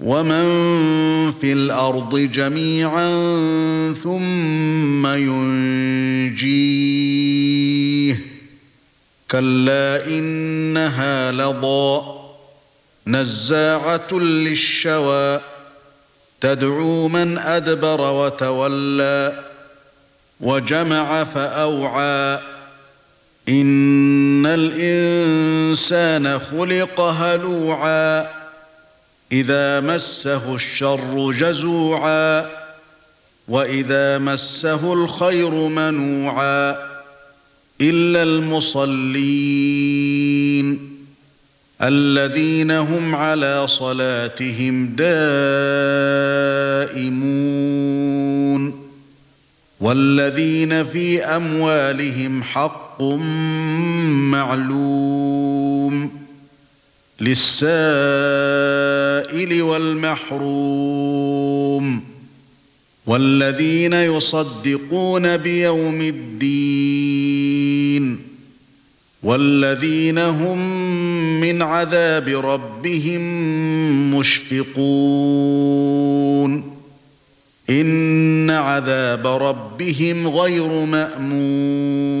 ومن في الأرض جميعا ثم ينجيه كلا انها لظى نزاعه للشوى تدعو من ادبر وتولى وجمع فاوعى ان الانسان خلق هلوعا إذا مسه الشر جزوعا وإذا مسه الخير منوعا إلا المصلين الذين هم على صلاتهم دائمون والذين في أموالهم حق معلوم للسائل والمحروم والذين يصدقون بيوم الدين والذين هم من عذاب ربهم مشفقون إن عذاب ربهم غير مأمون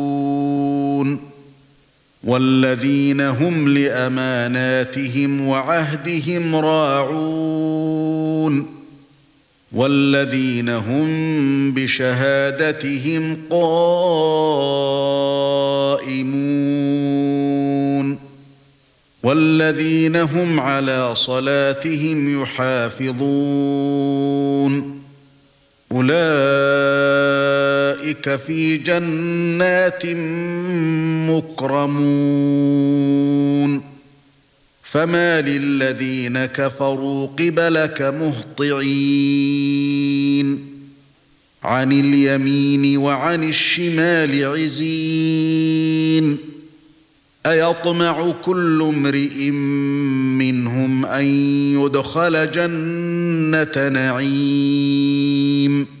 والذين هم لأماناتهم وعهدهم راعون والذين هم بشهادتهم قائمون والذين هم على صلاتهم يحافظون أولئك في جنات مكرمون. فما للذين كفروا قبلك مهطعين. عن اليمين وعن الشمال عزين. أيطمع كل امرئ منهم أن يدخل جنة نعيم.